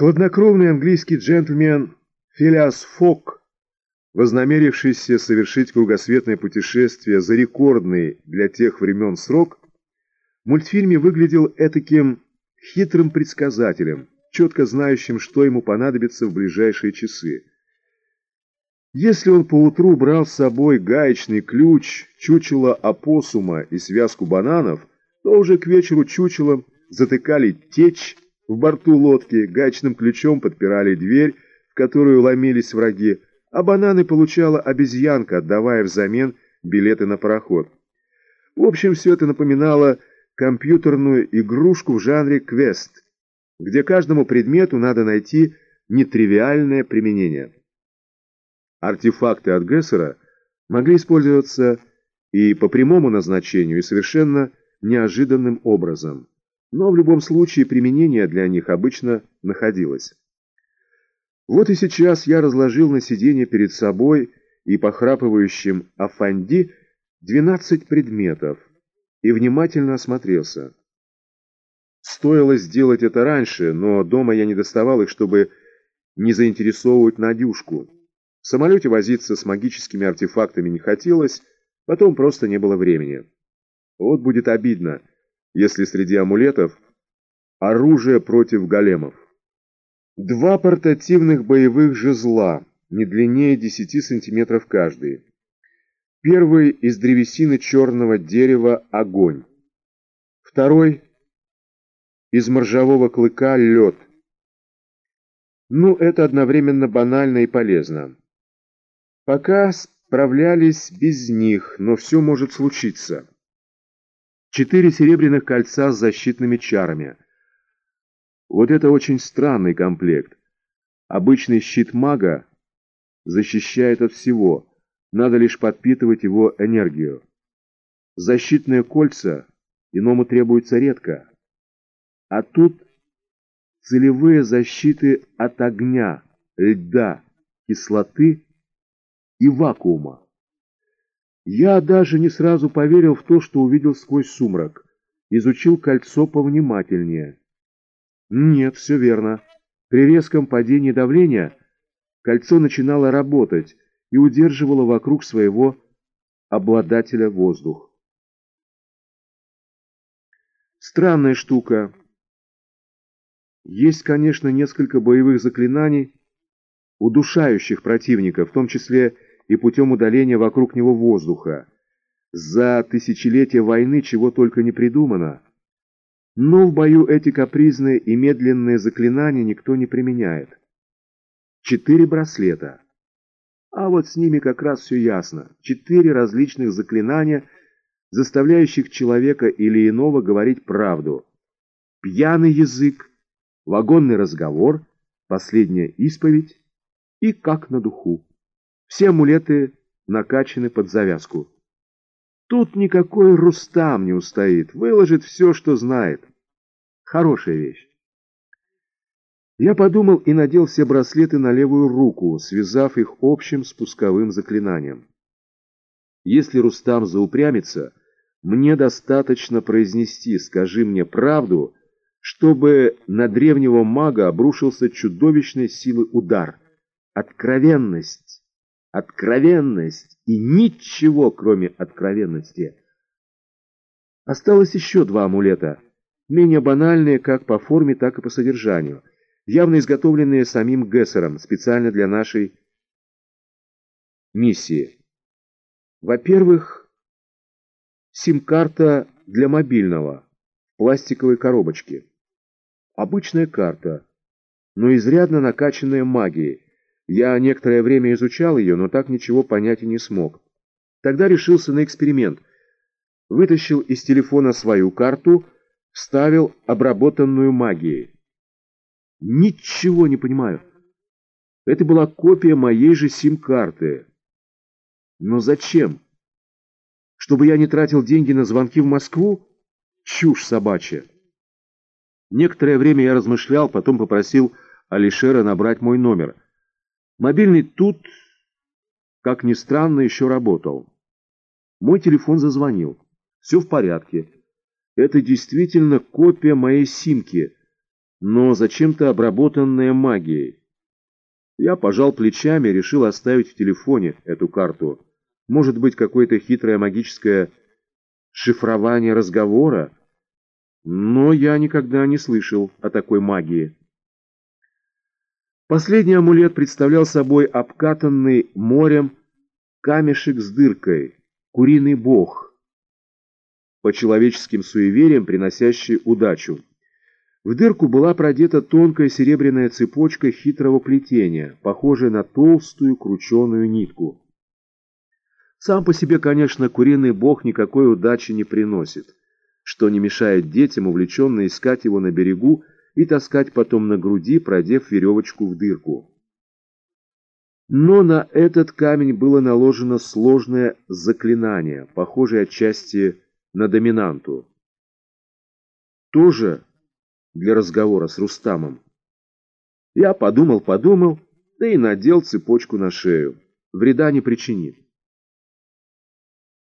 Хладнокровный английский джентльмен Филиас Фок, вознамерившийся совершить кругосветное путешествие за рекордный для тех времен срок, в мультфильме выглядел этаким хитрым предсказателем, четко знающим, что ему понадобится в ближайшие часы. Если он поутру брал с собой гаечный ключ, чучело опоссума и связку бананов, то уже к вечеру чучелом затыкали течь в борту лодки, гаечным ключом подпирали дверь, в которую ломились враги, а бананы получала обезьянка, отдавая взамен билеты на пароход. В общем, все это напоминало компьютерную игрушку в жанре квест, где каждому предмету надо найти нетривиальное применение. Артефакты агрессора могли использоваться и по прямому назначению, и совершенно неожиданным образом. Но в любом случае применение для них обычно находилось. Вот и сейчас я разложил на сиденье перед собой и похрапывающим Афанди 12 предметов и внимательно осмотрелся. Стоило сделать это раньше, но дома я не доставал их, чтобы не заинтересовывать Надюшку. В самолете возиться с магическими артефактами не хотелось, потом просто не было времени. Вот будет обидно, если среди амулетов оружие против големов. Два портативных боевых жезла, не длиннее 10 сантиметров каждый. Первый из древесины черного дерева огонь. Второй из моржавого клыка лед. Ну, это одновременно банально и полезно. Пока справлялись без них, но все может случиться. Четыре серебряных кольца с защитными чарами. Вот это очень странный комплект. Обычный щит мага защищает от всего, надо лишь подпитывать его энергию. Защитные кольца иному требуются редко. А тут целевые защиты от огня, льда, кислоты и вакуума. Я даже не сразу поверил в то, что увидел сквозь сумрак. Изучил кольцо повнимательнее. Нет, все верно. При резком падении давления кольцо начинало работать и удерживало вокруг своего обладателя воздух. Странная штука. Есть, конечно, несколько боевых заклинаний, удушающих противника, в том числе и путем удаления вокруг него воздуха. За тысячелетия войны чего только не придумано. Но в бою эти капризные и медленные заклинания никто не применяет. Четыре браслета. А вот с ними как раз все ясно. Четыре различных заклинания, заставляющих человека или иного говорить правду. Пьяный язык, вагонный разговор, последняя исповедь и как на духу. Все амулеты накачаны под завязку. Тут никакой Рустам не устоит, выложит все, что знает. Хорошая вещь. Я подумал и надел все браслеты на левую руку, связав их общим спусковым заклинанием. Если Рустам заупрямится, мне достаточно произнести «скажи мне правду», чтобы на древнего мага обрушился чудовищной силы удар. Откровенность откровенность и ничего, кроме откровенности. Осталось еще два амулета, менее банальные как по форме, так и по содержанию, явно изготовленные самим Гессером специально для нашей миссии. Во-первых, сим-карта для мобильного в пластиковой коробочке. Обычная карта, но изрядно накачанная магией, я некоторое время изучал ее, но так ничего понять и не смог. Тогда решился на эксперимент. Вытащил из телефона свою карту, вставил обработанную магией. Ничего не понимаю. Это была копия моей же сим-карты. Но зачем? Чтобы я не тратил деньги на звонки в Москву? Чушь собачья. Некоторое время я размышлял, потом попросил Алишера набрать мой номер — Мобильный тут, как ни странно, еще работал. Мой телефон зазвонил. Все в порядке. Это действительно копия моей симки. но зачем-то обработанная магией. Я пожал плечами, решил оставить в телефоне эту карту. Может быть, какое-то хитрое магическое шифрование разговора? Но я никогда не слышал о такой магии. Последний амулет представлял собой обкатанный морем камешек с дыркой, куриный бог, по человеческим суевериям приносящий удачу. В дырку была продета тонкая серебряная цепочка хитрого плетения, похожая на толстую крученую нитку. Сам по себе, конечно, куриный бог никакой удачи не приносит, что не мешает детям увлеченно искать его на берегу и таскать потом на груди, продев веревочку в дырку. Но на этот камень было наложено сложное заклинание, похожее отчасти на доминанту. Тоже для разговора с Рустамом. Я подумал-подумал, да и надел цепочку на шею. Вреда не причинит.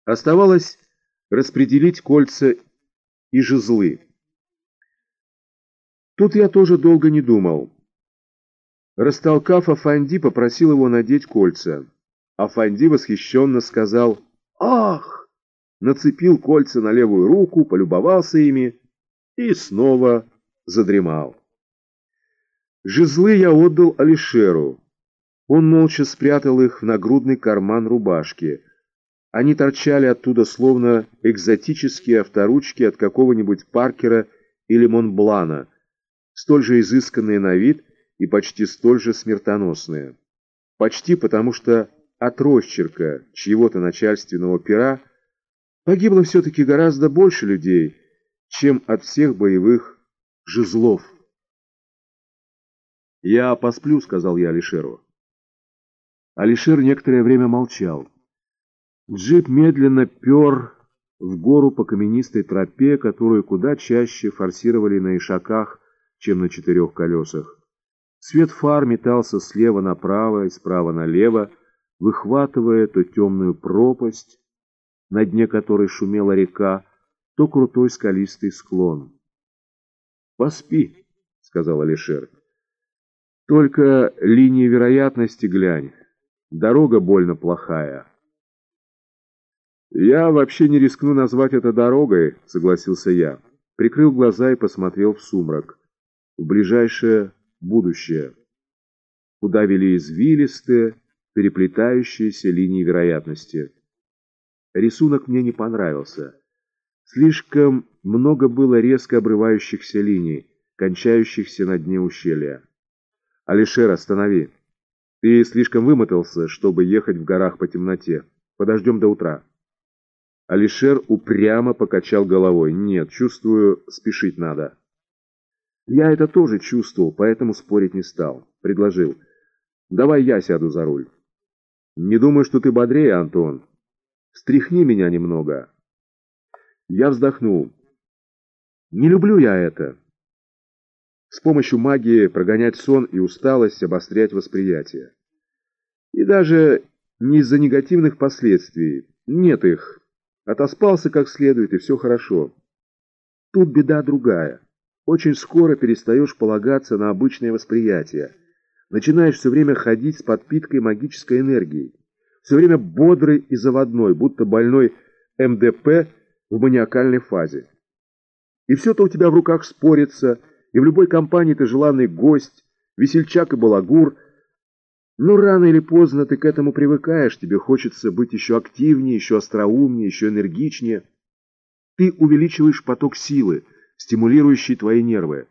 Оставалось распределить кольца и жезлы. Тут я тоже долго не думал. Растолкав Афанди, попросил его надеть кольца. Афанди восхищенно сказал «Ах!» Нацепил кольца на левую руку, полюбовался ими и снова задремал. Жезлы я отдал Алишеру. Он молча спрятал их в нагрудный карман рубашки. Они торчали оттуда словно экзотические авторучки от какого-нибудь Паркера или Монблана, столь же изысканные на вид и почти столь же смертоносные. Почти потому, что от росчерка чьего-то начальственного пера погибло все-таки гораздо больше людей, чем от всех боевых Жезлов. «Я посплю», — сказал я Алишеру. Алишер некоторое время молчал. Джип медленно пер в гору по каменистой тропе, которую куда чаще форсировали на ишаках, чем на четырех колесах. Свет фар метался слева направо и справа налево, выхватывая то темную пропасть, на дне которой шумела река, то крутой скалистый склон. «Поспи», — сказал Алишер. «Только линии вероятности глянь. Дорога больно плохая». «Я вообще не рискну назвать это дорогой», — согласился я. Прикрыл глаза и посмотрел в сумрак. В ближайшее будущее, куда вели извилистые, переплетающиеся линии вероятности. Рисунок мне не понравился. Слишком много было резко обрывающихся линий, кончающихся на дне ущелья. «Алишер, останови! Ты слишком вымотался, чтобы ехать в горах по темноте. Подождем до утра». Алишер упрямо покачал головой. «Нет, чувствую, спешить надо». Я это тоже чувствовал, поэтому спорить не стал. Предложил. «Давай я сяду за руль». «Не думаю, что ты бодрее, Антон. Стряхни меня немного». Я вздохнул. Не люблю я это. С помощью магии прогонять сон и усталость, обострять восприятие. И даже не из-за негативных последствий. Нет их. Отоспался как следует, и все хорошо. Тут беда другая. Очень скоро перестаешь полагаться на обычное восприятие. Начинаешь все время ходить с подпиткой магической энергией. Все время бодрый и заводной, будто больной МДП – в маниакальной фазе. И все-то у тебя в руках спорится, и в любой компании ты желанный гость, весельчак и балагур. Но рано или поздно ты к этому привыкаешь, тебе хочется быть еще активнее, еще остроумнее, еще энергичнее. Ты увеличиваешь поток силы, стимулирующий твои нервы.